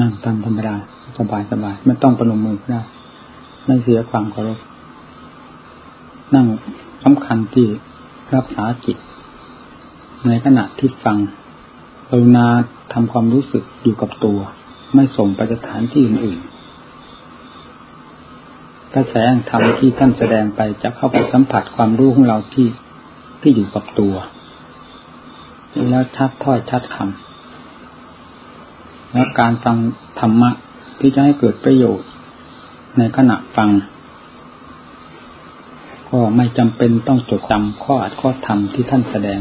นั่งตามธรรมดาสบายสบายไม่ต้องประนมมือก็ได้ไม่เสียความเคารพนั่งสำคัญที่รับสาจิต ในขณะที่ฟังกรุณาทำความรู้สึกอยู่กับตัว ไม่ส่งไปสถานที่อื่นๆกระแสธรรมที่ท่านแสดงไปจะเข้าไปสัมผัสความรู้ของเราที่ที่อยู่กับตัว แล้วชัดถ้อยชัดคำ แล้วการฟังธรรมะที่จะให้เกิดประโยชน์ ในขณะฟัง ก็ไม่จำเป็นต้องจดจำข้ออัดข้อธรรมที่ท่านแสดง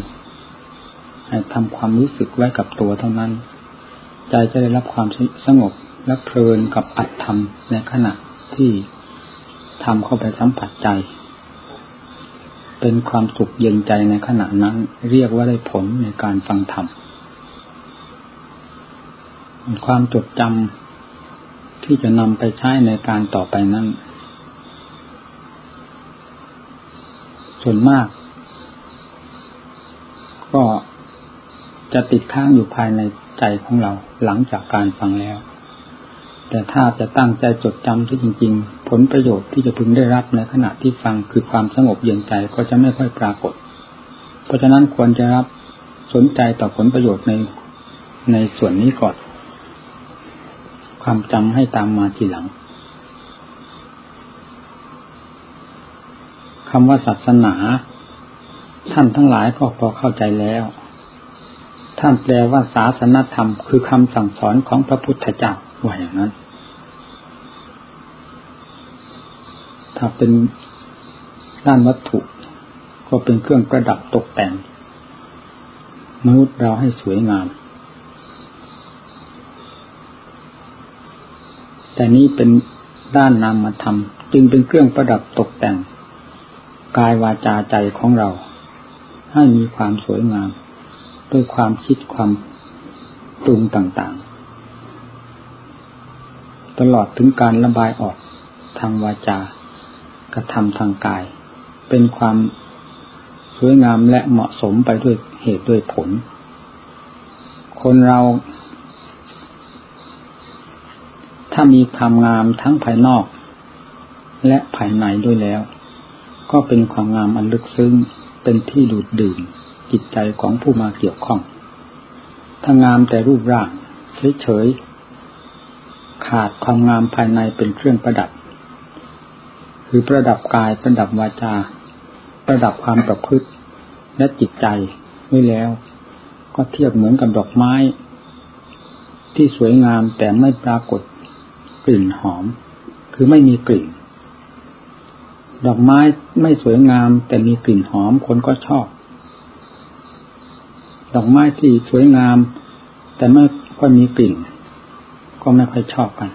ให้ทำความรู้สึกไว้กับตัวเท่านั้น ใจจะได้รับความสงบและเพลินกับอัดธรรมในขณะที่ทำเข้าไปสัมผัสใจ เป็นความสุขเย็นใจในขณะนั้น เรียกว่าได้ผลในการฟังธรรม ความจดจำที่จะนำไปใช้ในการต่อไปนั้น ส่วนมาก ก็จะติดค้างอยู่ภายในใจของเราหลังจากการฟังแล้ว แต่ถ้าจะตั้งใจจดจำที่จริง ๆ ผลประโยชน์ที่จะพึงได้รับในขณะที่ฟังคือความสงบเย็นใจก็จะไม่ค่อยปรากฏ เพราะฉะนั้นควรจะรับสนใจต่อผลประโยชน์ในในส่วนนี้ก่อน ความจำให้ตามมาทีหลังคำว่าศาสนา ท่านทั้งหลายก็พอเข้าใจแล้ว ท่านแปลว่าศาสนธรรม คือคำสั่งสอนของพระพุทธเจ้าว่าอย่างนั้น ถ้าเป็นด้านวัตถุ ก็เป็นเครื่องประดับตกแต่งมนุษย์เราให้สวยงาม แต่นี้เป็นด้านนามธรรมจึงเป็นเครื่องประดับตกแต่ง กายวาจาใจของเรา ให้มีความสวยงาม ด้วยความคิดความปรุงต่างๆ ตลอดถึงการระบายออกทางวาจากระทำทางกาย เป็นความสวยงามและเหมาะสมไปด้วยเหตุด้วยผล คนเรา ถ้ามีความงามทั้งภายนอก และภายในด้วยแล้ว ก็เป็นความงามอันลึกซึ้งเป็นที่ดูดดื่มจิตใจของผู้มาเกี่ยวข้อง ถ้างามแต่รูปร่างเฉยๆขาดความงามภายในเป็นเครื่องประดับ คือประดับกายประดับวาจา ประดับความประพฤติและจิตใจไว้แล้ว ก็เทียบเหมือนกับดอกไม้ ที่สวยงามแต่ไม่ปรากฏ กลิ่นหอม คือไม่มีกลิ่น ดอกไม้ไม่สวยงาม แต่มีกลิ่นหอมคนก็ชอบ ดอกไม้ที่สวยงาม แต่ไม่ค่อยมีกลิ่น ก็ไม่ค่อยชอบกัน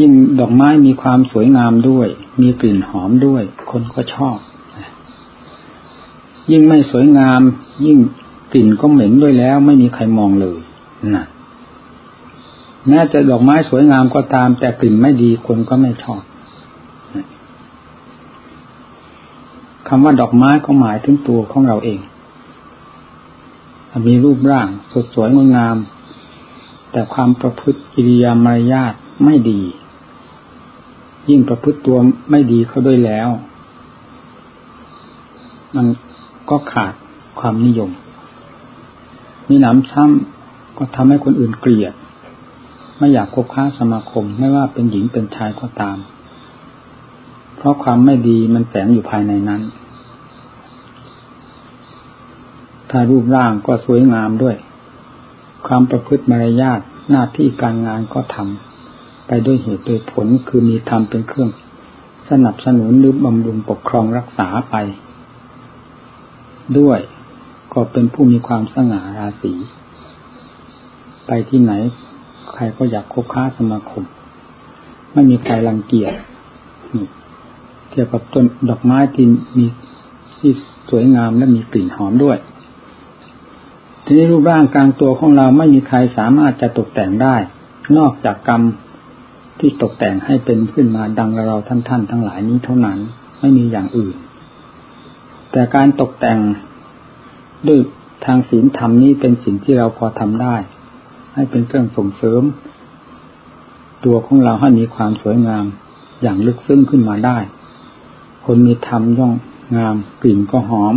ยิ่งดอกไม้มีความสวยงามด้วย มีกลิ่นหอมด้วย คนก็ชอบ ยิ่งไม่สวยงาม ยิ่งกลิ่นก็เหม็นด้วยแล้ว ไม่มีใครมองเลยนะ แม้จะดอกไม้สวยงามก็ตาม แต่กลิ่นไม่ดีคนก็ไม่ชอบคำว่าดอกไม้ก็หมายถึงตัวของเราเอง มีรูปร่างสดสวยงดงาม แต่ความประพฤติกิริยามารยาทไม่ดี ยิ่งประพฤติตัวไม่ดีเขาด้วยแล้ว มันก็ขาดความนิยม มีหนำซ้ำก็ทำให้คนอื่นเกลียด ไม่อยากคบค้าสมาคมไม่ว่าเป็นหญิงเป็นชายก็ตาม เพราะความไม่ดีมันแฝงอยู่ภายในนั้น ถ้ารูปร่างก็สวยงามด้วย ความประพฤติมารยาทหน้าที่การงานก็ทำไปด้วยเหตุโดยผลคือมีธรรมเป็นเครื่อง สนับสนุนหรือบำรุงปกครองรักษาไป ด้วยก็เป็นผู้มีความสง่าราศีไปที่ไหน ใครก็อยากคบค้าสมาคม ไม่มีใครรังเกียจเทียบกับต้นดอกไม้ที่มีที่สวยงามและมีกลิ่นหอมด้วย ทีนี้รูปร่างกลางตัวของเราไม่มีใครสามารถจะตกแต่งได้ นอกจากกรรมที่ตกแต่งให้เป็นขึ้นมาดังเราท่านท่านทั้งหลายนี้เท่านั้น ไม่มีอย่างอื่น แต่การตกแต่งด้วยทางศีลธรรมนี้เป็นสิ่งที่เราพอทำได้ ให้เป็นเครื่องส่งเสริม ตัวของเราให้มีความสวยงามอย่างลึกซึ้งขึ้นมาได้ คนมีธรรมย่องงามกลิ่นก็หอม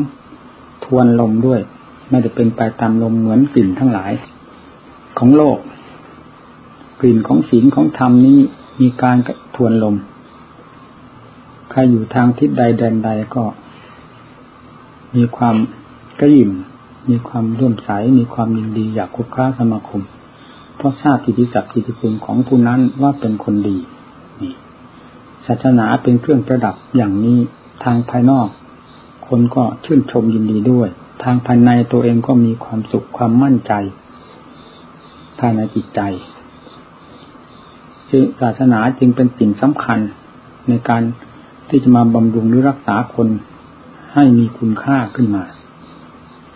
ทวนลมด้วย ไม่ได้เป็นไปตามลมเหมือนกลิ่นทั้งหลาย ของโลก กลิ่นของศีลของธรรมนี้มีการทวนลม ใครอยู่ทางทิศใดแดนใดก็ มีความกระยิมมีความร่วมใสมีความยินดีอยากคุกค้าสมาคม เพราะทราบกิติศักดิ์กิติคุณของผู้นั้นว่าเป็นคนดีนี่ศาสนาเป็นเครื่องประดับอย่างนี้ทางภายนอก คนก็ชื่นชมยินดีด้วย ทางภายในตัวเองก็มีความสุขความมั่นใจ ภายในจิตใจศาสนาจึงเป็นสิ่งสำคัญในการที่จะมาบำรุงหรือรักษาคนให้มีคุณค่าขึ้นมา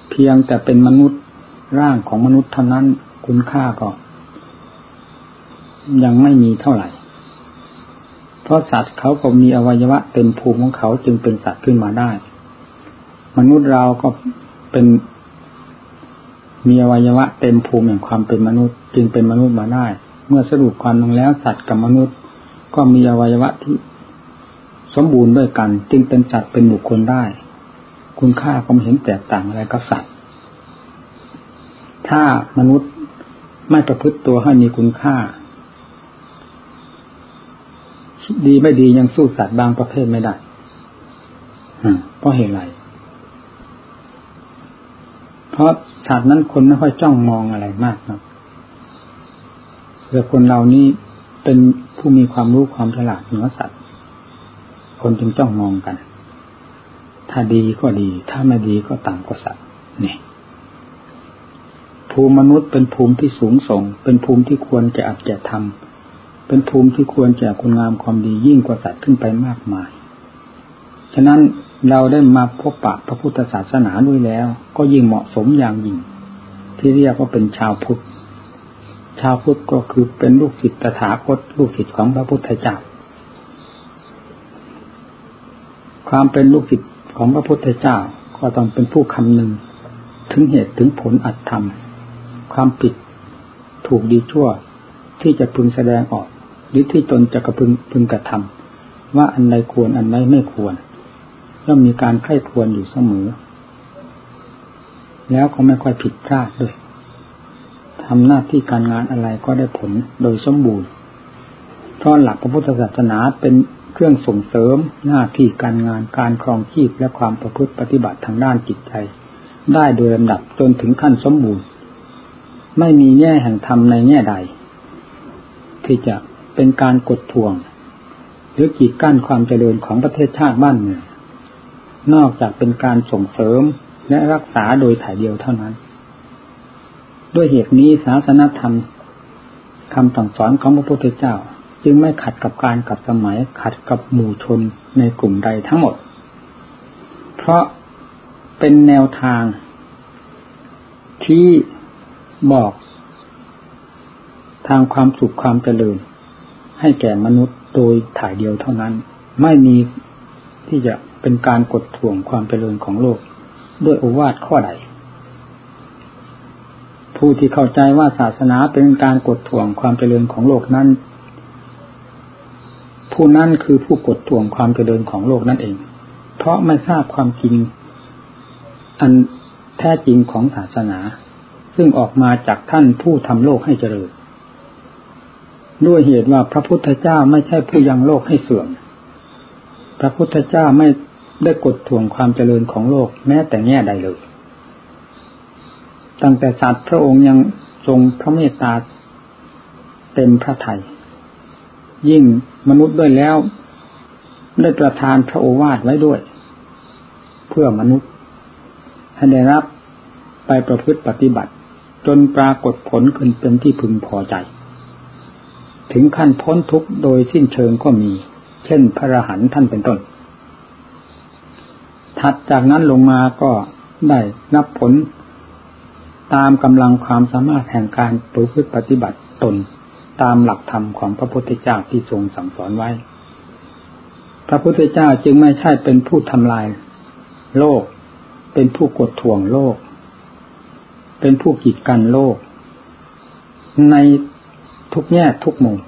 เพียงแต่เป็นมนุษย์ร่างของมนุษย์เท่านั้นคุณค่าก็ ยังไม่มีเท่าไหร่ เพราะสัตว์เขาก็มีอวัยวะเต็มภูมิของเขาจึงเป็นสัตว์ขึ้นมาได้ มนุษย์เราก็เป็นมีอวัยวะเต็มภูมิอย่างความเป็นมนุษย์ จึงเป็นมนุษย์มาได้ เมื่อสรุปความลงแล้วสัตว์กับมนุษย์ ก็มีอวัยวะที่สมบูรณ์ด้วยกัน จึงเป็นสัตว์เป็นบุคคลได้ คุณค่าก็ไม่เห็นแตกต่างอะไรกับสัตว์ ถ้ามนุษย์ไม่ประพฤติตัวให้มีคุณค่า ดีไม่ดียังสู้สัตว์บางประเภทไม่ได้เพราะเหตุไร เพราะสัตว์นั้นคนไม่ค่อยจ้องมองอะไรมากนะแต่คนเรานี้เป็นผู้มีความรู้ความฉลาดเหนือสัตว์ คนจึงจ้องมองกัน ถ้าดีก็ดี ถ้าไม่ดีก็ต่างกว่าสัตว์นี่ภูมิมนุษย์เป็นภูมิที่สูงส่ง เป็นภูมิที่ควรจะอัดแก่ทำ เป็นภูมิที่ควรจะคุณงามความดียิ่งกว่าสัตว์ขึ้นไปมากมาย ฉะนั้นเราได้มาพบปะพระพุทธศาสนาด้วยแล้ว ก็ยิ่งเหมาะสมอย่างยิ่ง ที่เรียกว่าเป็นชาวพุทธ ชาวพุทธก็คือเป็นลูกศิษย์ตถาคตลูกศิษย์ของพระพุทธเจ้า ความเป็นลูกศิษย์ของพระพุทธเจ้าก็ต้องเป็นผู้คำนึงถึงเหตุถึงผลอัตธรรม ความผิดถูกดีชั่วที่จะพึงแสดงออก หรือที่ตนจะกระพึงพึงกระทำว่าอันใดควรอันใดไม่ควรย่อมมีการไข้ควรอยู่เสมอ แล้วก็ไม่ค่อยผิดพลาดด้วยทำหน้าที่การงานอะไรก็ได้ผลโดยสมบูรณ์ เพราะหลักพระพุทธศาสนาเป็นเครื่องส่งเสริมหน้าที่การงานการครองชีพและความประพฤติปฏิบัติทางด้านจิตใจ ได้โดยลำดับจนถึงขั้นสมบูรณ์ ไม่มีแง่แห่งธรรมในแง่ใด ที่จะ เป็นการกดทวง หรือกีดกั้นความเจริญของประเทศชาติบ้านเมืองนอกจากเป็นการส่งเสริมและรักษาโดยถ่ายเดียวเท่านั้น ด้วยเหตุนี้ศาสนธรรมคำสั่งสอนของพระพุทธเจ้า จึงไม่ขัดกับการกับสมัยขัดกับหมู่ชนในกลุ่มใดทั้งหมด เพราะเป็นแนวทาง ที่บอก ทางความสุขความเจริญ ให้แก่มนุษย์โดยถ่ายเดียวเท่านั้น ไม่มีที่จะเป็นการกดถ่วงความเจริญของโลก ด้วยโอวาทข้อใด ผู้ที่เข้าใจว่าศาสนาเป็นการกดถ่วงความเจริญของโลกนั้น ผู้นั้นคือผู้กดท่วงความเจริญของโลกนั่นเอง เพราะไม่ทราบความจริง อันแท้จริงของศาสนา ซึ่งออกมาจากท่านผู้ทำโลกให้เจริญ ด้วยเหตุว่าพระพุทธเจ้าไม่ใช่ผู้ยังโลกให้เสื่อม พระพุทธเจ้าไม่ได้กดท่วงความเจริญของโลกแม้แต่แง่ใดเลย ตั้งแต่สัตว์พระองค์ยังทรงพระเมตตาเต็มพระทยัยยิ่งมนุษย์ด้วยแล้ว ได้ประทานพระโอวาทไว้ด้วย เพื่อมนุษย์ ให้ได้รับไปประพฤติปฏิบัติ จนปรากฏผลขึ้นเป็นที่พึงพอใจ ถึงขั้นพ้นทุกข์โดยสิ้นเชิงก็มี เช่นพระรหันต์ท่านเป็นต้น ถัดจากนั้นลงมาก็ได้รับผลตามกำลังความสามารถแห่งการประพฤติปฏิบัติตนตามหลักธรรมของพระพุทธเจ้าที่ทรงสั่งสอนไว้ พระพุทธเจ้าจึงไม่ใช่เป็นผู้ทำลาย โลก เป็นผู้กดท่วงโลก เป็นผู้กีดกันโลก ใน ทุกแง่ทุกมุม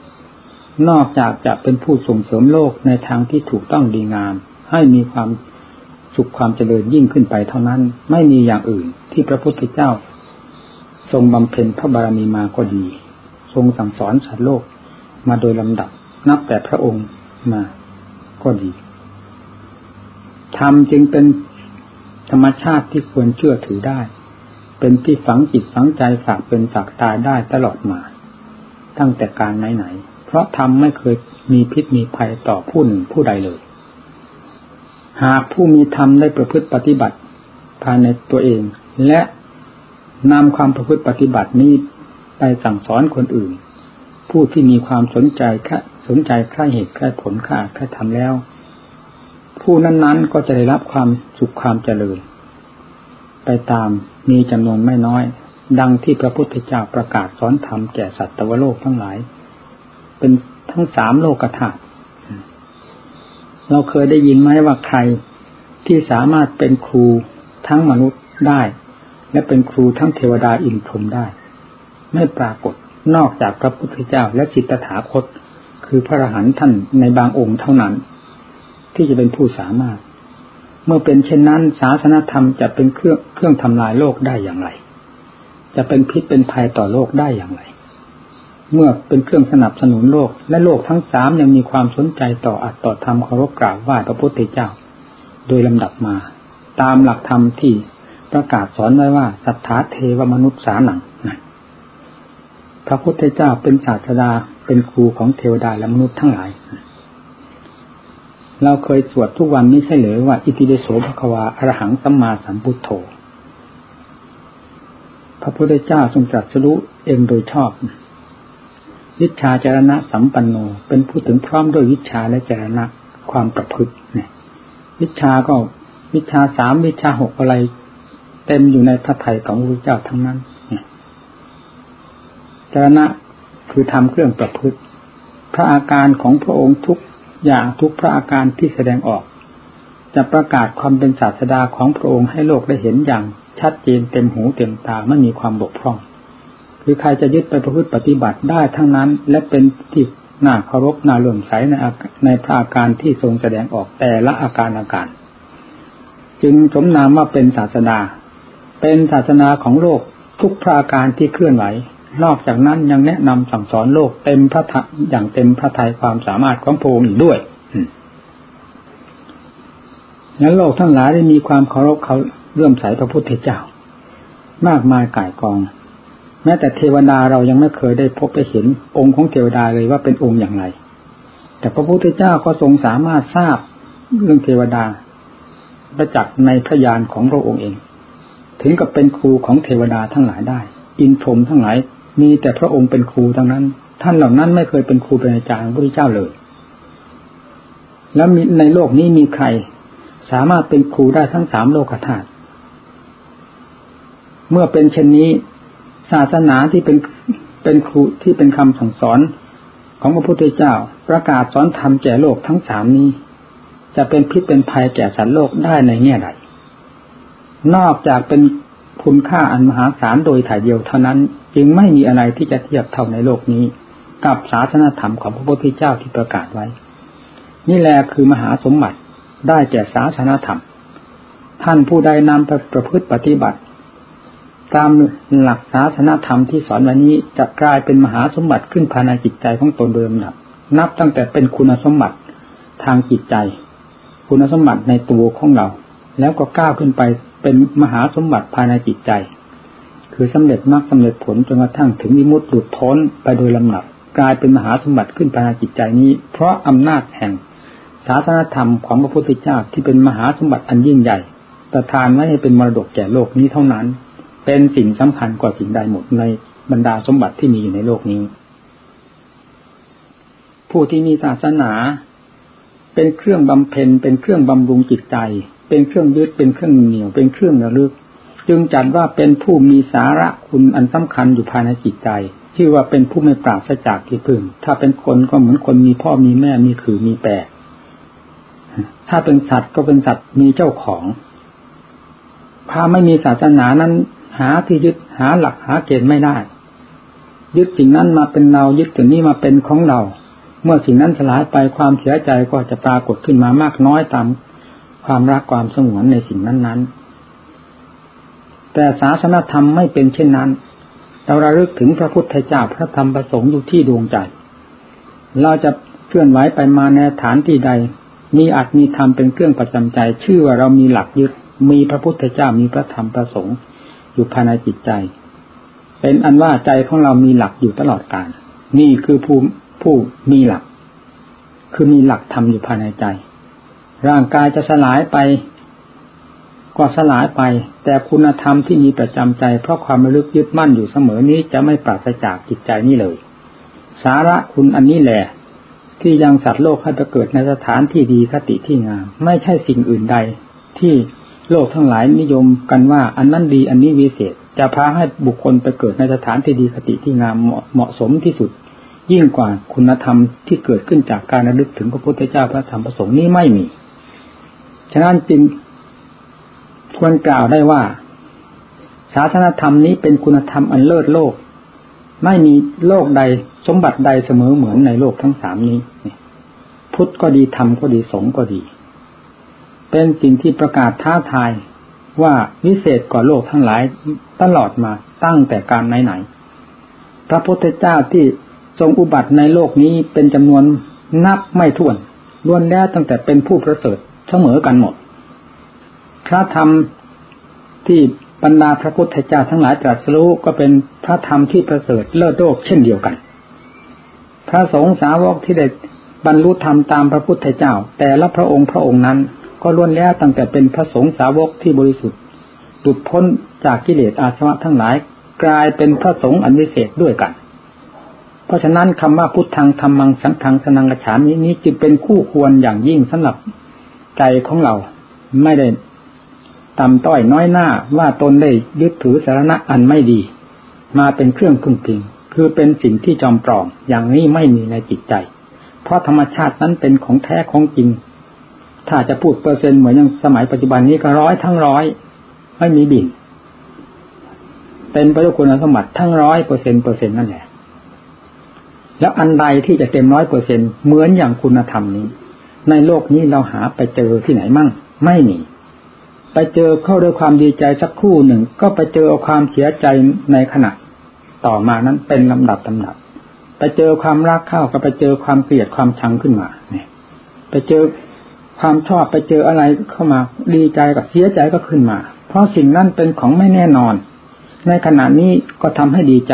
นอกจากจะเป็นผู้ส่งเสริมโลกในทางที่ถูกต้องดีงาม ให้มีความสุขความเจริญยิ่งขึ้นไปเท่านั้น ไม่มีอย่างอื่นที่พระพุทธเจ้า ทรงบำเพ็ญพระบารมีมาก็ดี ทรงสั่งสอนสัตว์โลกมาโดยลำดับนับแต่พระองค์มาก็ดีธรรมจึงเป็นธรรมชาติที่ควรเชื่อถือได้ เป็นที่ฝังจิตฝังใจฝากเป็นฝากตายได้ตลอดมา ตั้งแต่การไหนๆเพราะธรรมไม่เคยมีพิษมีภัยต่อผู้หนึ่งผู้ใดเลย หากผู้มีธรรมได้ประพฤติปฏิบัติภายในตัวเอง และนำความประพฤติปฏิบัตินี้ไปสั่งสอนคนอื่น ผู้ที่มีความสนใจแค่สนใจแค่เหตุแค่ผลค่าแค่ทำแล้ว ผู้นั้นๆก็จะได้รับความสุขความเจริญ ไปตามมีจำนวนไม่น้อย ดังที่พระพุทธเจ้าประกาศสอนธรรมแก่สัตวโลกทั้งหลาย เป็นทั้งสามโลกธาตุเราเคยได้ยินไหมว่าใครที่สามารถเป็นครูทั้งมนุษย์ได้ และเป็นครูทั้งเทวดาอินพรหมได้ ไม่ปรากฏนอกจากพระพุทธเจ้าและจิตตถาคต คือพระอรหันต์ท่านในบางองค์เท่านั้น ที่จะเป็นผู้สามารถ เมื่อเป็นเช่นนั้นศาสนธรรมจะเป็นเครื่องเครื่องทำลายโลกได้อย่างไร จะเป็นพิษเป็นภัยต่อโลกได้อย่างไร เมื่อเป็นเครื่องสนับสนุนโลก และโลกทั้งสามยังมีความสนใจต่ออัตต่อธรรมเคารพกราบไหว้พระพุทธเจ้า โดยลำดับมา ตามหลักธรรมที่ประกาศสอนไว้ว่าสัทธาเทวมนุษย์สาหนังพระพุทธเจ้าเป็นศาสดาเป็นครูของเทวดาและมนุษย์ทั้งหลาย เราเคยสวดทุกวันนี้ใช่หรือว่า อิติเดโสภควาอรหังสัมมาสัมพุทโธ ระพุทธเจ้าทรงตรัสรู้เองโดยชอบวิชาจารณะสัมปันโน เป็นผู้ถึงพร้อมด้วยวิชาและจารณะความประพฤติเนี่ยวิชาก็วิชาสามวิชาหกอะไร เต็มอยู่ในพระไถ่ของพระพุทธเจ้าทั้งนั้นเนี่ยจารณะคือทำเครื่องประพฤติ พระอาการของพระองค์ทุกอย่างทุกพระอาการที่แสดงออก จะประกาศความเป็นศาสดาของพระองค์ให้โลกได้เห็นอย่าง ชัดเจนเต็มหูเต็มตาไม่มีความบกพร่อง คือใครจะยึดไปประพฤติปฏิบัติได้ทั้งนั้น และเป็นที่น่าเคารพน่าเลื่อมใสในในพระอาการที่ทรงแสดงออกแต่ละอาการอาการ จึงสมนามว่าเป็นศาสดาเป็นศาสนาของโลกทุกพระอาการที่เคลื่อนไหวนอกจากนั้นยังแนะนำสั่งสอนโลกเต็มพระทัอย่างเต็มพระทัยความสามารถของพระองค์อีกด้วยนั้นโลกทั้งหลายได้มีความเคารพเขา เลื่อมใสพระพุทธเจ้า มากมายก่ายกอง แม้แต่เทวดาเรายังไม่เคยได้พบไปเห็นองค์ของเทวดาเลยว่าเป็นองค์อย่างไร แต่พระพุทธเจ้าก็ทรงสามารถทราบเรื่องเทวดาประจักษ์ในพระญาณของพระองค์เอง ถึงกับเป็นครูของเทวดาทั้งหลายได้ อินทรมทั้งหลายมีแต่พระองค์เป็นครูทั้งนั้น ท่านเหล่านั้นไม่เคยเป็นครูเป็นอาจารย์พระพุทธเจ้าเลย แล้วในโลกนี้มีใคร สามารถเป็นครูได้ทั้งสามโลกธาตุ เมื่อเป็นเช่นนี้ ศาสนาที่เป็นเป็นครูที่เป็นคำสั่งสอนของพระพุทธเจ้า ประกาศสอนธรรมแก่โลกทั้งสามนี้ จะเป็นพิษเป็นภัยแก่สัตว์โลกได้ในแง่ใดนอกจากเป็นคุณค่าอันมหาศาลโดยถ่ายเดียวเท่านั้น จึงไม่มีอะไรที่จะเทียบเท่าในโลกนี้ กับศาสนาธรรมของพระพุทธเจ้าที่ประกาศไว้ นี่แหละคือมหาสมบัติได้แก่ศาสนาธรรม ท่านผู้ใดนำประพฤติปฏิบัติ ตามหลักศาสนธรรมที่สอนวันนี้จะกลายเป็นมหาสมบัติขึ้นภายในจิตใจของตนเดิมนับนับตั้งแต่เป็นคุณสมบัติทางจิตใจ คุณสมบัติในตัวของเรา แล้วก็ก้าวขึ้นไปเป็นมหาสมบัติภายในจิตใจ คือสำเร็จมรรคสาเร็จผลจนกระทั่งถึงมิมุติหลุดพ้นไปโดยลำดับกลายเป็นมหาสมบัติขึ้นภายในจิตใจนี้ เพราะอำนาจแห่งศาสนธรรมของพระพุทธเจ้าที่เป็นมหาสมบัติอันยิ่งใหญ่ประทานไว้ให้เป็นมรดกแก่โลกนี้เท่านั้น เป็นสิ่งสำคัญกว่าสิ่งใดหมดในบรรดาสมบัติที่มีอยู่ในโลกนี้ ผู้ที่มีศาสนา เป็นเครื่องบำเพ็ญเป็นเครื่องบำรุงจิตใจ เป็นเครื่องยึดเป็นเครื่องเหนียวเป็นเครื่องระลึก จึงจัดว่าเป็นผู้มีสาระคุณอันสำคัญอยู่ภายในจิตใจชื่อว่าเป็นผู้ไม่ปราศจากที่พึ่ง ถ้าเป็นคนก็เหมือนคนมีพ่อมีแม่มีขือมีแปรถ้าเป็นสัตว์ก็เป็นสัตว์มีเจ้าของพาไม่มีศาสนานั้น หาที่ยึดหาหลักหาเกณฑ์ไม่ได้ ยึดสิ่งนั้นมาเป็นเรายึดสิ่งนี้มาเป็นของเรา เมื่อสิ่งนั้นสลายไปความเสียใจก็จะปรากฏขึ้นมามากน้อยตามความรักความสงวนในสิ่งนั้นๆ แต่ศาสนธรรมไม่เป็นเช่นนั้น เราระลึกถึงพระพุทธเจ้าพระธรรมประสงค์อยู่ที่ดวงใจ เราจะเคลื่อนไหวไปมาในฐานที่ใด มีอัตมีธรรมเป็นเครื่องประจำใจ ชื่อว่าเรามีหลักยึด มีพระพุทธเจ้ามีพระธรรมประสงค์ อยู่ภายในจิตใจ เป็นอันว่าใจของเรามีหลักอยู่ตลอดกาลนี่คือผู้ผู้มีหลัก คือมีหลักธรรมอยู่ภายในใจ ร่างกายจะสลายไปก็สลายไป แต่คุณธรรมที่มีประจำใจ เพราะความลึกยึดมั่นอยู่เสมอนี้จะไม่ปราศจากจิตใจนี้เลย สาระคุณอันนี้แหละที่ยังสัตว์โลกให้ไปเกิดในสถานที่ดีคติที่งาม ไม่ใช่สิ่งอื่นใด ที่ โลกทั้งหลายนิยมกันว่า อันนั้นดีอันนี้วิเศษ จะพาให้บุคคลไปเกิดในสถานที่ดีคติที่งามเหมาะสมที่สุด ยิ่งกว่าคุณธรรมที่เกิดขึ้นจากการระลึกถึงพระพุทธเจ้าพระธรรมพระสงฆ์นี้ไม่มี ฉะนั้นจึงควรกล่าวได้ว่าศาสนธรรมนี้เป็นคุณธรรมอันเลิศโลก ไม่มีโลกใดสมบัติใดเสมอเหมือนในโลกทั้งสามนี้ พุทธก็ดีธรรมก็ดีสงก็ดี เป็นสิ่งที่ประกาศท้าทายว่าวิเศษกว่าโลกทั้งหลายตลอดมาตั้งแต่การไหนๆพระพุทธเจ้าที่ทรงอุบัติในโลกนี้เป็นจำนวนนับไม่ถ้วนล้วนแล้วตั้งแต่เป็นผู้ประเสริฐเสมอกันหมด พระธรรมที่บรรดาพระพุทธเจ้าทั้งหลายตรัสรู้ก็เป็นพระธรรมที่ประเสริฐเลิศโลกเช่นเดียวกัน พระสงฆ์สาวกที่ได้บรรลุธรรมตามพระพุทธเจ้า แต่ละพระองค์พระองค์นั้น ก็ล้วนแล้วตั้งแต่เป็นพระสงฆ์สาวกที่บริสุทธิ์หลุดพ้นจากกิเลสอาสวะทั้งหลาย กลายเป็นพระสงฆ์อันวิเศษด้วยกัน เพราะฉะนั้นคำว่าพุทธังธรรมังสังฆังสนังกระฉานี้นี้จึงเป็นคู่ควรอย่างยิ่งสำหรับใจของเราไม่ได้ต่ำต้อยน้อยหน้าว่าตนได้ยึดถือสาระอันไม่ดี มาเป็นเครื่องพึ่งพิง คือเป็นสิ่งที่จอมปลอมอย่างนี้ไม่มีในจิตใจ เพราะธรรมชาตินั้นเป็นของแท้ของจริง ถ้าจะพูดเปอร์เซ็นต์เหมือนอย่างสมัยปัจจุบันนี้ก็ร้อยทั้งร้อย ไม่มีบินเป็นประโยชน์คุณสมบัติทั้งร้อยเปอร์เซ็นเปอร์เซ็นนั่นแหละ แล้วอันใดที่จะเต็มร้อยเปอร์เซ็นเหมือนอย่างคุณธรรมนี้ ในโลกนี้เราหาไปเจอที่ไหนมั่ง ไม่มีไปเจอเข้าด้วยความดีใจสักครู่หนึ่ง ก็ไปเจอความเสียใจในขณะ ต่อมานั้นเป็นลำดับลาดับ ไปเจอความรักเข้าก็ไปเจอความเกลียดความชังขึ้นมาเนี่ยไปเจอ ความชอบไปเจออะไรเข้ามา ดีใจกับเสียใจก็ขึ้นมา เพราะสิ่งนั้นเป็นของไม่แน่นอน ในขณะนี้ก็ทำให้ดีใจ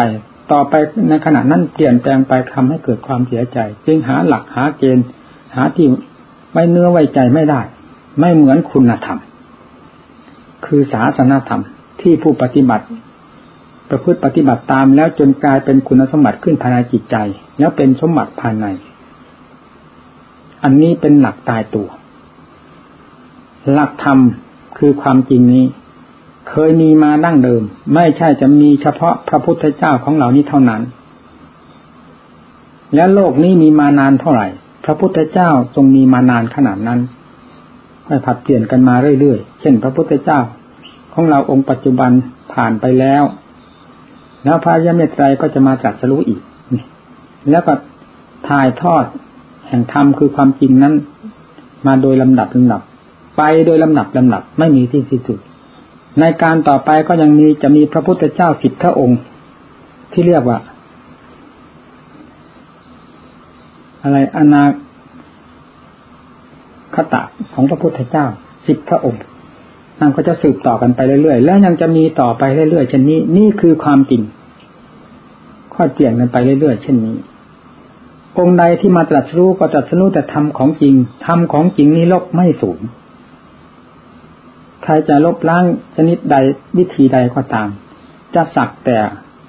ต่อไปในขณะนั้นเปลี่ยนแปลงไปทำให้เกิดความเสียใจ จึงหาหลักหาเกณฑ์ หาที่ไว้เนื้อไว้ใจไม่ได้ ไม่เหมือนคุณธรรม คือศาสนาธรรมที่ผู้ปฏิบัติ ประพฤติปฏิบัติตามแล้วจนกลายเป็นคุณสมบัติขึ้นภายในจิตใจ แล้วเป็นสมบัติภายใน อันนี้เป็นหลักตายตัว หลักธรรมคือความจริงนี้ เคยมีมาดั้งเดิม ไม่ใช่จะมีเฉพาะพระพุทธเจ้าของเรานี้เท่านั้น แล้วโลกนี้มีมานานเท่าไหร่ พระพุทธเจ้าทรงมีมานานขนาดนั้นค่อยผัดเปลี่ยนกันมาเรื่อยๆ เช่น พระพุทธเจ้า ของเราองค์ปัจจุบันผ่านไปแล้ว แล้วพระยะเมตไตรก็จะมาจัดสรู้อีก แล้วก็ถ่ายทอดแห่งธรรมคือความจริงนั้น มาโดยลำดับลำดับ ไปโดยลำดับลำดับไม่มีที่สิ้นสุด ในการต่อไปก็ยังมีจะมีพระพุทธเจ้าสิบพระองค์ ที่เรียกว่า อะไรอนาคตะของพระพุทธเจ้าสิบพระองค์นั่นก็จะสืบต่อกันไปเรื่อยๆ แล้วยังจะมีต่อไปเรื่อยๆเช่นนี้ นี่คือความจริงค่อยเปลี่ยนกันไปเรื่อยๆ เช่นนี้ องค์ใดที่มาตรัสรู้ก็ตรัสรู้แต่ธรรมของจริง ธรรมของจริงนี้ลบไม่สูญ ใครจะลบล้างชนิดใดวิธีใดก็ตาม จะสักแต่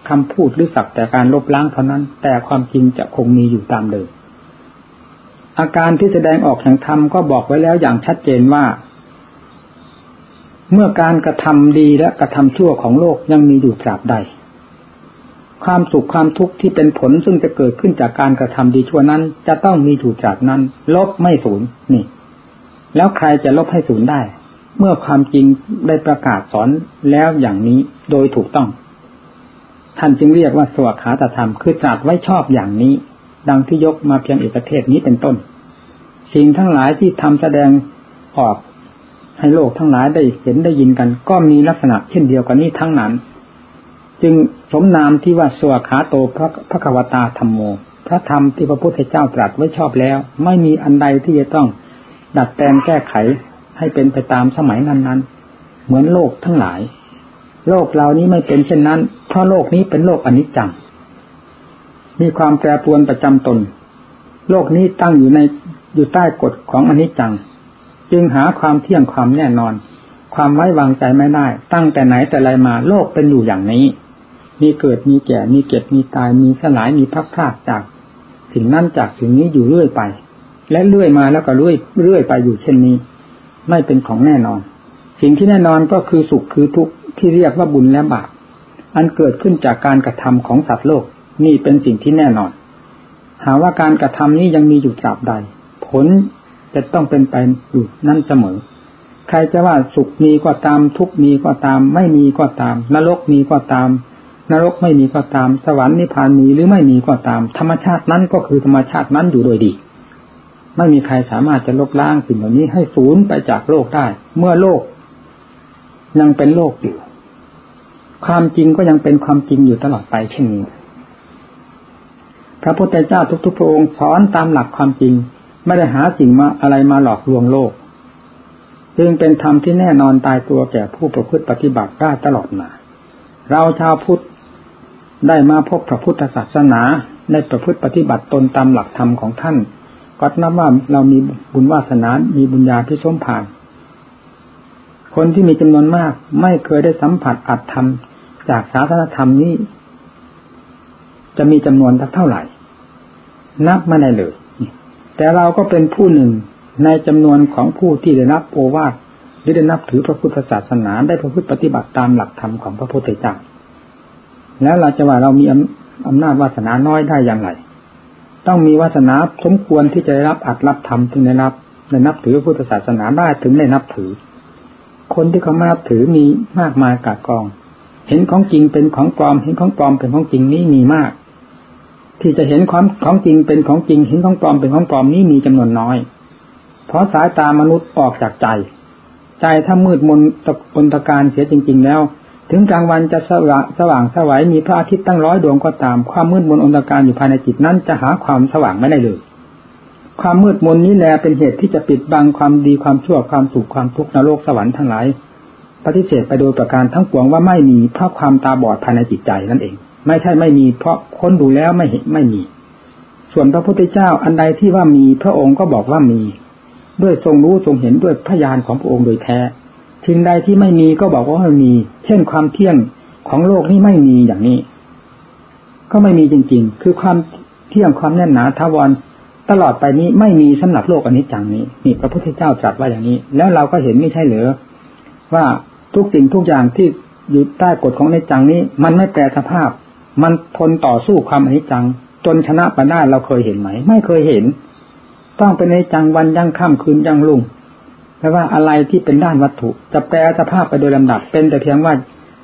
คำพูดหรือสักแต่การลบล้างเท่านั้น แต่ความจริงจะคงมีอยู่ตามเดิมอาการที่แสดงออกแห่งธรรมก็บอกไว้แล้วอย่างชัดเจนว่า เมื่อการกระทำดีและกระทำชั่วของโลกยังมีอยู่ตราบใด ความสุขความทุกข์ที่เป็นผลซึ่งจะเกิดขึ้นจากการกระทำดีชั่วนั้น จะต้องมีอยู่ตราบนั้น ลบไม่สูญนี่ แล้วใครจะลบให้สูญได้ เมื่อความจริงได้ประกาศสอนแล้วอย่างนี้โดยถูกต้อง ท่านจึงเรียกว่าสวขาตธรรมคือตรัสไว้ชอบอย่างนี้ ดังที่ยกมาเพียงเอกเทศนี้เป็นต้น สิ่งทั้งหลายที่ทำแสดงออกให้โลกทั้งหลายได้เห็นได้ยินกัน ก็มีลักษณะเช่นเดียวกันนี้ทั้งนั้น จึงสมนามที่ว่าสวขาโตพระพระกวตาธรรมโม พระธรรมที่พระพุทธเจ้าตรัสไว้ชอบแล้ว ไม่มีอันใดที่จะต้องดัดแปลงแก้ไข ให้เป็นไปตามสมัยนั้นๆ เหมือนโลกทั้งหลาย โลกเหล่านี้ไม่เป็นเช่นนั้น เพราะโลกนี้เป็นโลกอนิจจัง มีความแปรปรวนประจำตน โลกนี้ตั้งอยู่ในอยู่ใต้กฎของอนิจจัง จึงหาความเที่ยงความแน่นอน ความไว้วางใจไม่ได้ ตั้งแต่ไหนแต่ไรมาโลกเป็นอยู่อย่างนี้ มีเกิดมีแก่มีเก็บมีตายมีสลายมีพักพลาดจากสิ่งนั้นจากสิ่งนี้อยู่เรื่อยไป และเลื่อยมาแล้วก็เลื่อยเรื่อยไปอยู่เช่นนี้ ไม่เป็นของแน่นอน สิ่งที่แน่นอนก็คือสุขคือทุกข์ที่เรียกว่าบุญและบาปอันเกิดขึ้นจากการกระทำของสัตว์โลกนี่เป็นสิ่งที่แน่นอน หาว่าการกระทำนี้ยังมีอยู่ตราบใด ผลจะต้องเป็นไปอยู่นั่นเสมอ ใครจะว่าสุขมีก็ตาม ทุกมีก็ตาม ไม่มีก็ตาม นรกมีก็ตาม นรกไม่มีก็ตาม สวรรค์นิพพานมีหรือไม่มีก็ตาม ธรรมชาตินั้นก็คือธรรมชาตินั้นอยู่โดยดี ไม่มีใครสามารถจะลบล้างสิ่งเหล่านี้ให้สูญไปจากโลกได้ เมื่อโลก ยังเป็นโลกอยู่ ความจริงก็ยังเป็นความจริงอยู่ตลอดไปเช่นนี้ พระพุทธเจ้าทุกๆพระองค์สอนตามหลักความจริง ไม่ได้หาสิ่งมาอะไรมาหลอกลวงโลก จึงเป็นธรรมที่แน่นอนตายตัวแก่ผู้ประพฤติปฏิบัติได้ตลอดมา เราชาวพุทธได้มาพบพระพุทธศาสนาในประพฤติปฏิบัติตนตามหลักธรรมของท่าน ก็นับว่าเรามีบุญวาสนา มีบุญญาที่สมผ่าน คนที่มีจำนวนมาก ไม่เคยได้สัมผัสอัตธรรม จากศาสนธรรมนี้ จะมีจำนวนเท่าไหร่ นับไม่ได้เลยแต่เราก็เป็นผู้หนึ่งในจำนวนของผู้ที่ได้รับโอวาทหรือได้นับถือพระพุทธศาสนาได้ประพฤติปฏิบัติตามหลักธรรมของพระพุทธเจ้าแล้วเราจะว่าเรามีอำนาจวาสนาน้อยได้อย่างไร ต้องมีวาสนาสมควรที่จะได้รับอัดรับธรรมถึงได้รับได้นับถือพุทธศาสนาได้ถึงได้นับถือ คนที่เขามานับถือมีมากมายกากอง เห็นของจริงเป็นของปลอม เห็นของปลอมเป็นของจริงนี้มีมาก ที่จะเห็นความของจริงเป็นของจริง เห็นของปลอมเป็นของปลอมนี้มีจำนวนน้อย เพราะสายตามนุษย์ออกจากใจ ใจถ้ามืดมนตะปนตะการเสียจริง ๆ แล้ว ถึงกลางวันจะสว่างสว่างสวัยมีพระอาทิตย์ตั้งร้อยดวงก็ตาม ความมืดมนอนตการอยู่ภายในจิตนั้นจะหาความสว่างไม่ได้เลย ความมืดมนนี้แลเป็นเหตุที่จะปิดบังความดีความชั่วความสุขความทุกข์นรกสวรรค์ทั้งหลายปฏิเสธไปโดยประการทั้งปวงว่าไม่มีเพราะความตาบอดภายในจิตใจนั่นเอง ไม่ใช่ไม่มีเพราะค้นดูแล้วไม่เห็นไม่มี ส่วนพระพุทธเจ้าอันใดที่ว่ามีพระองค์ก็บอกว่ามี ด้วยทรงรู้ทรงเห็นด้วยพยานของพระองค์โดยแท้ สิ่งใดที่ไม่มีก็บอกว่าไม่มี เช่นความเที่ยงของโลกนี้ไม่มีอย่างนี้ ก็ไม่มีจริง ๆ คือความเที่ยงความแน่นหนาทวารตลอดไปนี้ไม่มีสำหรับโลกอันนี้จังนี้นี่พระพุทธเจ้าตรัสว่าอย่างนี้ แล้วเราก็เห็นไม่ใช่เหรือว่าทุกสิ่งทุกอย่างที่อยู่ใต้กฎของในจังนี้ มันไม่แปรสภาพ มันทนต่อสู้ความอนิจจัง จนชนะไปได้เราเคยเห็นไหม ไม่เคยเห็น ต้องเป็นในจังวันยังค่ำคืนยังลุ่ง แต่ว่าอะไรที่เป็นด้านวัตถุ จะแปลสภาพไปโดยลำดับเป็นแต่เพียงว่า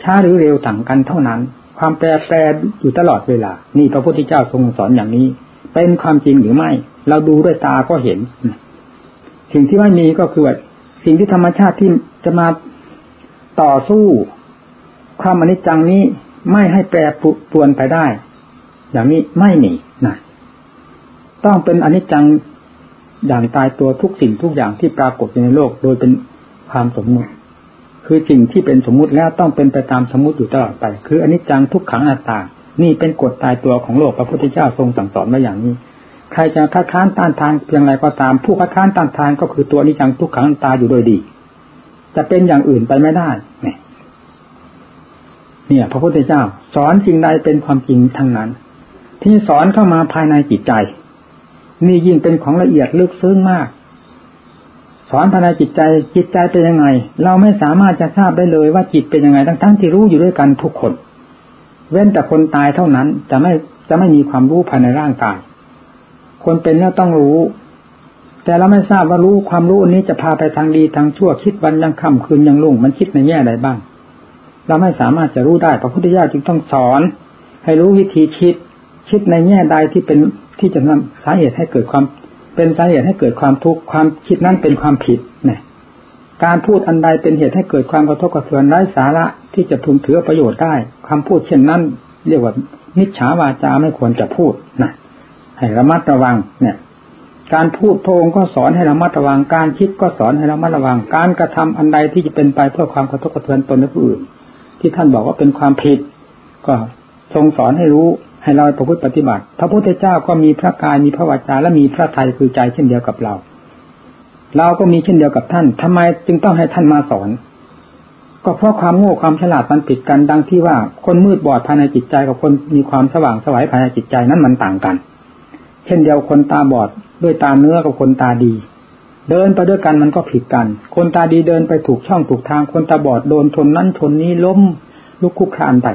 ช้าหรือเร็วต่างกันเท่านั้น ความแปรแปรอยู่ตลอดเวลา นี่พระพุทธเจ้าทรงสอนอย่างนี้ เป็นความจริงหรือไม่ เราดูด้วยตาก็เห็น สิ่งที่ไม่มีก็คือว่าสิ่งที่ธรรมชาติที่จะมาต่อสู้ความอนิจจังนี้ไม่ให้แปรปรวนไปได้ อย่างนี้ไม่มีนะต้องเป็นอนิจจัง อย่างตายตัวทุกสิ่งทุกอย่างที่ปรากฏในโลก โดยเป็นความสมมุติ คือสิ่งที่เป็นสมมุติแล้วต้องเป็นไปตามสมมุติอยู่ตลอดไป คืออนิจจังทุกขังอนัตตา นี่เป็นกฎตายตัวของโลกพระพุทธเจ้าทรงสั่งสอนมาอย่างนี้ ใครจะคัดค้านต้านทานเพียงไรก็ตาม ผู้คัดค้านต้านทานก็คือตัวอนิจจังทุกขังอัตตาอยู่โดยดี จะเป็นอย่างอื่นไปไม่ได้เนี่ยเนี่ยพระพุทธเจ้า สอนสิ่งใดเป็นความจริงทั้งนั้น ที่สอนเข้ามาภายในจิตใจ นี่ยิ่งเป็นของละเอียดลึกซึ้งมาก สอนภายในจิตใจจิตใจเป็นยังไง เราไม่สามารถจะทราบได้เลยว่าจิตเป็นยังไง ทั้งทั้งที่รู้อยู่ด้วยกันทุกคน เว้นแต่คนตายเท่านั้นจะไม่จะไม่มีความรู้ภายในร่างกาย คนเป็นแล้วต้องรู้ แต่เราไม่ทราบว่ารู้ความรู้อันนี้จะพาไปทางดีทางชั่วคิดวันยังค่ำคืนยังลุ่งมันคิดในแง่ใดบ้าง เราไม่สามารถจะรู้ได้พระพุทธเจ้าจึงต้องสอน ให้รู้วิธีคิด คิดในแง่ใดที่เป็น ที่จะนำสาเหตุให้เกิดความ เป็นสาเหตุให้เกิดความทุกข์ความคิดนั้นเป็นความผิดเนี่ยการพูดอันใดเป็นเหตุให้เกิดความกระทบกระเทือนไร้สาระที่จะพึงถือประโยชน์ได้คำพูดเช่นนั้น เรียกว่ามิจฉาวาจาไม่ควรจะพูดนะให้ระมัดระวังเนี่ย การพูดโทงก็สอนให้ระมัดระวัง การคิดก็สอนให้ระมัดระวัง การกระทำอันใดที่จะเป็นไปเพื่อความกระทบกระเทือนตนและผู้อื่น ที่ท่านบอกว่าเป็นความผิด ก็ทรงสอนให้รู้ ให้เราประพฤติปฏิบัติ พระพุทธเจ้าก็มีพระกายมีพระวจาและมีพระทัยคือใจเช่นเดียวกับเรา เราก็มีเช่นเดียวกับท่านทำไมจึงต้องให้ท่านมาสอน ก็เพราะความโง่ความฉลาดมันปิดกันดังที่ว่าคนมืดบอดภายในจิตใจกับคนมีความสว่างสวัยภายในจิตใจนั้นมันต่างกัน เช่นเดียวคนตาบอดด้วยตาเนื้อกับคนตาดี เดินไปด้วยกันมันก็ผิดกัน คนตาดีเดินไปถูกช่องถูกทางคนตาบอดโดนชนนั้นชนนี้ล้มลุกคุกคลานไป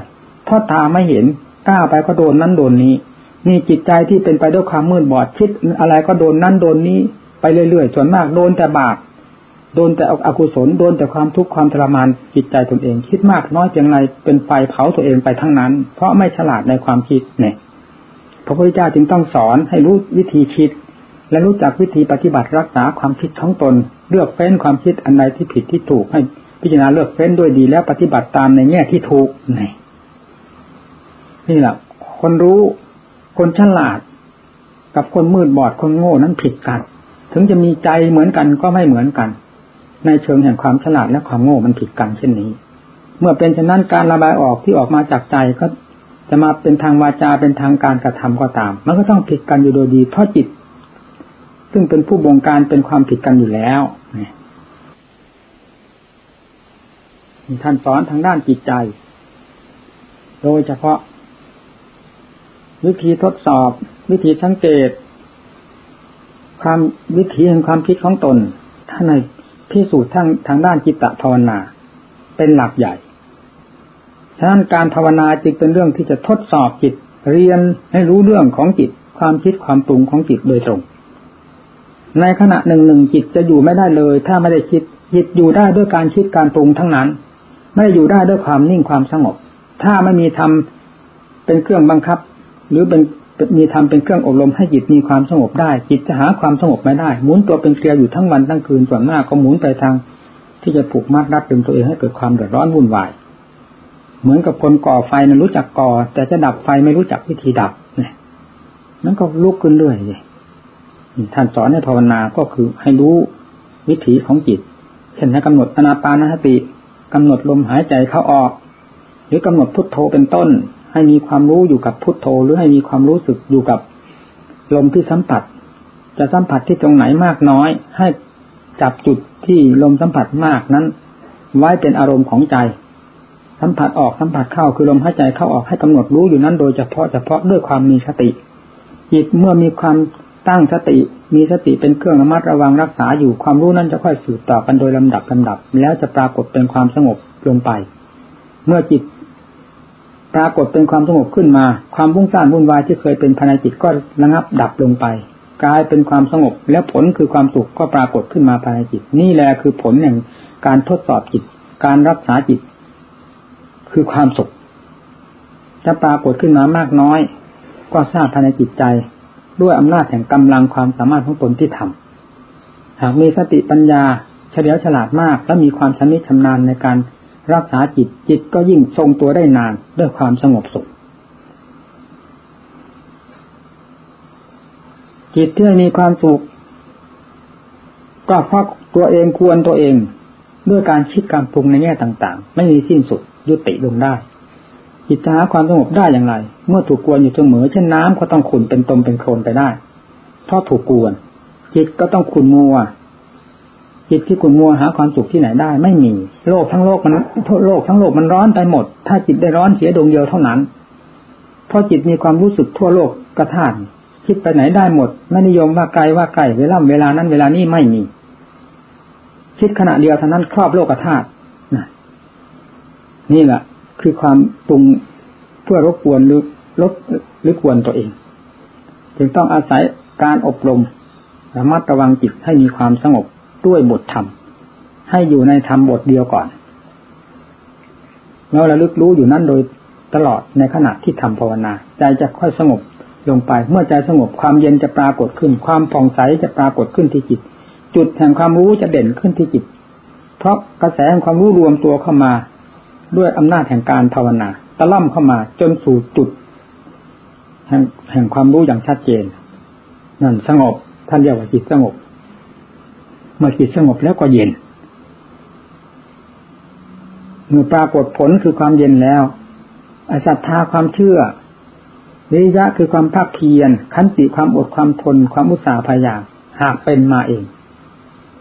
เพราะตาไม่เห็น ก้าวไปก็โดนนั้นโดนนี้มีจิตใจที่เป็นไปด้วยความมืดบอดคิดอะไรก็โดนนั้นโดนนี้ไปเรื่อยๆส่วนมากโดนแต่บาปโดนแต่อกุศลโดนแต่ความทุกข์ความทรมานจิตใจตนเอง คิดมากน้อยเพียงไรเป็นไฟเผาตัวเองไปทั้งนั้น เพราะไม่ฉลาดในความคิดเนี่ยพระพุทธเจ้าจึงต้องสอนให้รู้วิธีคิด และรู้จักวิธีปฏิบัติรักษาความคิดของตน เลือกเฟ้นความคิดอันใดที่ผิดที่ถูกให้พิจารณาเลือกเฟ้นด้วยดีแล้วปฏิบัติตามในแง่ที่ถูกเนี่ย นี่แหละคนรู้คนฉลาด กับคนมืดบอดคนโง่นั้นผิดกัน ถึงจะมีใจเหมือนกันก็ไม่เหมือนกัน ในเชิงแห่งความฉลาดและความโง่มันผิดกันเช่นนี้ เมื่อเป็นเช่นนั้นการระบายออกที่ออกมาจากใจก็จะมาเป็นทางวาจาเป็นทางการกระทำก็ตาม มันก็ต้องผิดกันอยู่โดยดี เพราะจิต ซึ่งเป็นผู้บงการเป็นความผิดกันอยู่แล้วท่านสอนทางด้านจิตใจ โดยเฉพาะ วิธีทดสอบ วิธีสังเกต ความวิธีแห่งความคิดของตนท่านในพิสูจน์ทางทางด้านจิตตภาวนา เป็นหลักใหญ่ฉะนั้นการภาวนาจึงเป็นเรื่องที่จะทดสอบจิต เรียนให้รู้เรื่องของจิต ความคิดความปรุงของจิตโดยตรง ในขณะหนึ่งหนึ่งจิตจะอยู่ไม่ได้เลย ถ้าไม่ได้คิดจิตอยู่ได้ด้วยการคิดการปรุงทั้งนั้น ไม่อยู่ได้ด้วยความนิ่งความสงบ ถ้าไม่มีทำเป็นเครื่องบังคับ หรือเป็นมีธรรมเป็นเครื่องอบรมให้จิตมีความสงบได้ จิตจะหาความสงบไม่ได้ หมุนตัวเป็นเกลียวอยู่ทั้งวันทั้งคืนส่วนมากก็หมุนไปทาง ที่จะผูกมัดรัดดึงตัวเองให้เกิดความเดือดร้อนวุ่นวาย เหมือนกับคนก่อไฟนั้นรู้จักก่อ แต่จะดับไฟไม่รู้จักวิธีดับเนี่ยนั่นก็ลุกขึ้นเรื่อยเลยท่านสอนให้ภาวนาก็คือให้รู้วิถีของจิต เช่นให้กำหนดอนาปานสติกำหนดลมหายใจเข้าออก หรือกำหนดพุทโธเป็นต้น ให้มีความรู้อยู่กับพุทโธ หรือให้มีความรู้สึกอยู่กับลมที่สัมผัส จะสัมผัสที่ตรงไหนมากน้อย ให้จับจุดที่ลมสัมผัสมากนั้น ไว้เป็นอารมณ์ของใจ สัมผัสออกสัมผัสเข้าคือลมหายใจเข้าออกให้กำหนดรู้อยู่นั้นโดยเฉพาะเฉพาะด้วยความมีสติจิตเมื่อมีความตั้งสติ มีสติเป็นเครื่องระมัดระวังรักษาอยู่ความรู้นั้นจะค่อยสืบต่อกันโดยลำดับลาดับ แล้วจะปรากฏเป็นความสงบลงไป เมื่อจิต ปรากฏเป็นความสงบขึ้นมา ความวุ่งซ่านวุ่นวายที่เคยเป็นภายในจิตก็ระงับดับลงไป กลายเป็นความสงบ และผลคือความสุขก็ปรากฏขึ้นมาภายในจิต นี่แหละคือผลแห่งการทดสอบจิต การรักษาจิต คือความสุขจะปรากฏขึ้นมามากน้อย ก็ทราบภายในจิตใจ ด้วยอำนาจแห่งกำลังความสามารถของตนที่ทำหากมีสติปัญญาเฉลียวฉลาดมาก และมีความชำนิชำนาญในการ รักษาจิตจิตก็ยิ่งทรงตัวได้นานด้วยความสงบสุข จิตที่มีความสุขก็เพราะตัวเองควรตัวเอง ด้วยการคิดการปรุงในแง่ต่างๆ ไม่มีสิ้นสุดยุติลงได้ จิตจะหาความสงบได้อย่างไร เมื่อถูกกวนอยู่เสมอเช่นน้ำก็ต้องขุนเป็นตมเป็นโคลนไปได้เพราะถูกกวน จิตก็ต้องขุนมัว จิตที่ขุ่นมัวหาความสุขที่ไหนได้ไม่มี โลกทั้งโลกมันโลกทั้งโลกมันร้อนไปหมด ถ้าจิตได้ร้อนเสียดวงเดียวเท่านั้น เพราะจิตมีความรู้สึกทั่วโลกกระทานคิดไปไหนได้หมด ไม่นิยมว่าไกลว่าไกลเวลาเวลานั้นเวลานี้ไม่มี คิดขณะเดียวเท่านั้นครอบโลกธาตุนี่แหละคือความปรุงเพื่อรบกวนหรือลดหรือกวนตัวเอง จึงต้องอาศัยการอบรมระมัดระวังจิตให้มีความสงบ ด้วยบทธรรม ให้อยู่ในธรรมบทเดียวก่อนเราระลึกรู้อยู่นั้นโดยตลอดในขณะที่ทำภาวนา ใจจะค่อยสงบลงไป เมื่อใจสงบความเย็นจะปรากฏขึ้น ความผ่องใสจะปรากฏขึ้นที่จิต จุดแห่งความรู้จะเด่นขึ้นที่จิต เพราะกระแสแห่งความรู้รวมตัวเข้ามา ด้วยอำนาจแห่งการภาวนา ตะล่อมเข้ามาจนสู่จุด แห่งแห่งความรู้อย่างชัดเจนนั่นสงบท่านเรียกว่าจิตสงบ เมื่อจิตสงบแล้วก็เย็น เมื่อปรากฏผลคือความเย็นแล้วอศรัทธาความเชื่อวิริยะคือความภาคเพียรขันติความอดความทน ความอุตสาห์พยายามหากเป็นมาเอง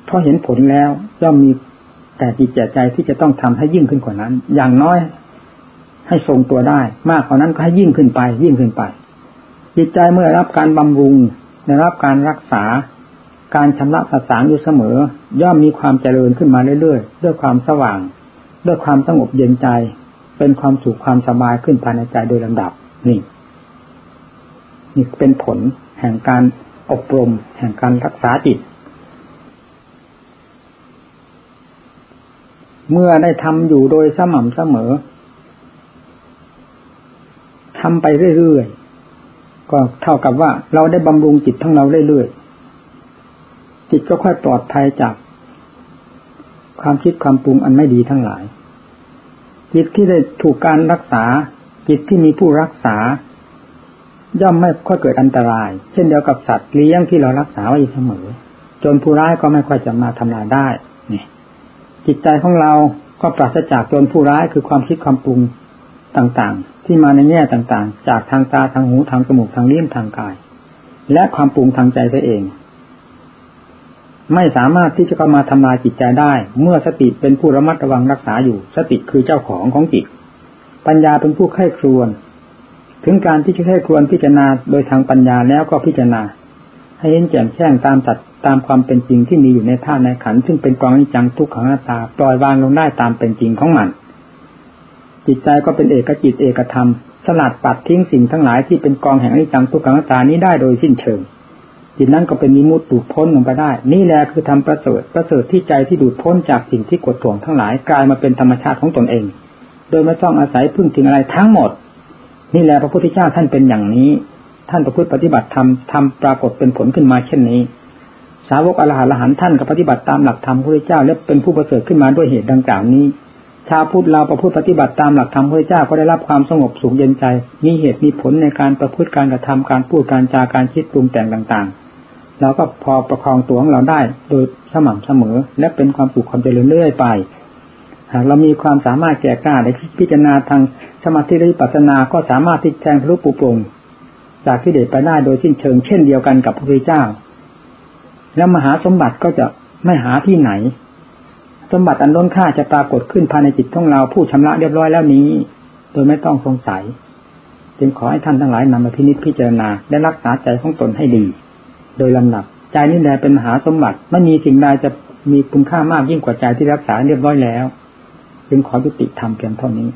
เพราะเห็นผลแล้วย่อมมีแต่จิตใจที่จะต้องทำให้ยิ่งขึ้นกว่านั้น อย่างน้อยให้ทรงตัวได้ มากกว่านั้นก็ให้ยิ่งขึ้นไป ยิ่งขึ้นไป จิตใจเมื่อรับการบำรุงได้รับการรักษา การชำระสะสางอยู่เสมอ ย่อมมีความเจริญขึ้นมาเรื่อยๆ ด้วยความสว่าง ด้วยความสงบเย็นใจ เป็นความสุขความสบายขึ้นภายในใจโดยลำดับนี่นี่เป็นผลแห่งการอบรม แห่งการรักษาจิต เมื่อได้ทำอยู่โดยสม่ำเสมอทำไปเรื่อยๆ ก็เท่ากับว่าเราได้บำรุงจิตทั้งเราเรื่อยๆ จิตก็ค่อยปลอดภัยจากความคิดความปรุงอันไม่ดีทั้งหลาย จิตที่ได้ถูกการรักษา จิตที่มีผู้รักษา ย่อมไม่ค่อยเกิดอันตราย เช่นเดียวกับสัตว์เลี้ยงที่เรารักษาไว้เสมอ จนผู้ร้ายก็ไม่ค่อยจะมาทำลายได้นี่จิตใจของเราก็ปราศจากจนผู้ร้ายคือความคิดความปรุงต่างๆ ที่มาในแง่ต่างๆ จากทางตาทางหูทางจมูกทางลิ้นทางกาย และความปรุงทางใจตัวเอง ไม่สามารถที่จะเข้ามาทำลายจิตใจได้ เมื่อสติเป็นผู้ระมัดระวังรักษาอยู่ สติคือเจ้าของของจิต ปัญญาเป็นผู้ไข้ครวน ถึงการที่จะไข้ครวนพิจารณาโดยทางปัญญาแล้วก็พิจารณา ให้เห็นแจ่มแจ้งตามตัดตามความเป็นจริงที่มีอยู่ในท่าในขันธ์ซึ่งเป็นกองนิจังทุกขังหน้าตาปล่อยวางลงได้ตามเป็นจริงของมัน จิตใจก็เป็นเอกจิตเอกธรรม สลัดปัดทิ้งสิ่งทั้งหลายที่เป็นกองแห่งอนิจจังทุกขังตานี้ได้โดยสิ้นเชิง จิตนั้นก็เป็นมิมุตดูดพ้นลงไปได้ นี่แหละคือทำประเสริฐประเสริฐที่ใจที่ดูดพ้นจากสิ่งที่กดถ่วงทั้งหลายกลายมาเป็นธรรมชาติของตนเอง โดยไม่ต้องอาศัยพึ่งถึงอะไรทั้งหมด นี่แหละพระพุทธเจ้าท่านเป็นอย่างนี้ ท่านประพฤติปฏิบัติธรรมทำปรากฏเป็นผลขึ้นมาเช่นนี้ สาวกอรหันต์ท่านก็ปฏิบัติตามหลักธรรมพระพุทธเจ้า และเป็นผู้ประเสริฐขึ้นมาด้วยเหตุดังกล่าวนี้ ชาวพุทธเราประพฤติปฏิบัติตามหลักธรรมพระเจ้าก็ได้รับความสงบสุขเย็นใจ มีเหตุมีผลในการประพฤติการกระทำการพูดการจาการคิดปรุงแต่งต่างๆ เราก็พอประคองตัวของเราได้ โดยสม่ำเสมอ และเป็นความสุขความเจริญเรื่อยไป หากเรามีความสามารถแก่กล้าในพิจารณาทางสมาธิและปัสนาก็สามารถที่แทงทะลุปูปรงจากที่เด็ดไปได้โดยสิ้นเชิงเช่นเดียวกันกับพระพุทธเจ้า แล้วมหาสมบัติก็จะไม่หาที่ไหน สมบัติอันล้นค่าจะปรากฏขึ้นภายในจิตของเราผู้ชำระเรียบร้อยแล้วนี้ โดยไม่ต้องสงสัย จึงขอให้ท่านทั้งหลายนำมาพินิจพิจารณาและรักษาใจของตนให้ดี โดยลำดับ ใจนี่แหละเป็นมหาสมบัติไม่มีสิ่งใดจะมีคุณค่ามากยิ่งกว่าใจที่รักษาเรียบร้อยแล้ว จึงขอยุติธรรมเพียงเท่านี้